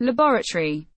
laboratory.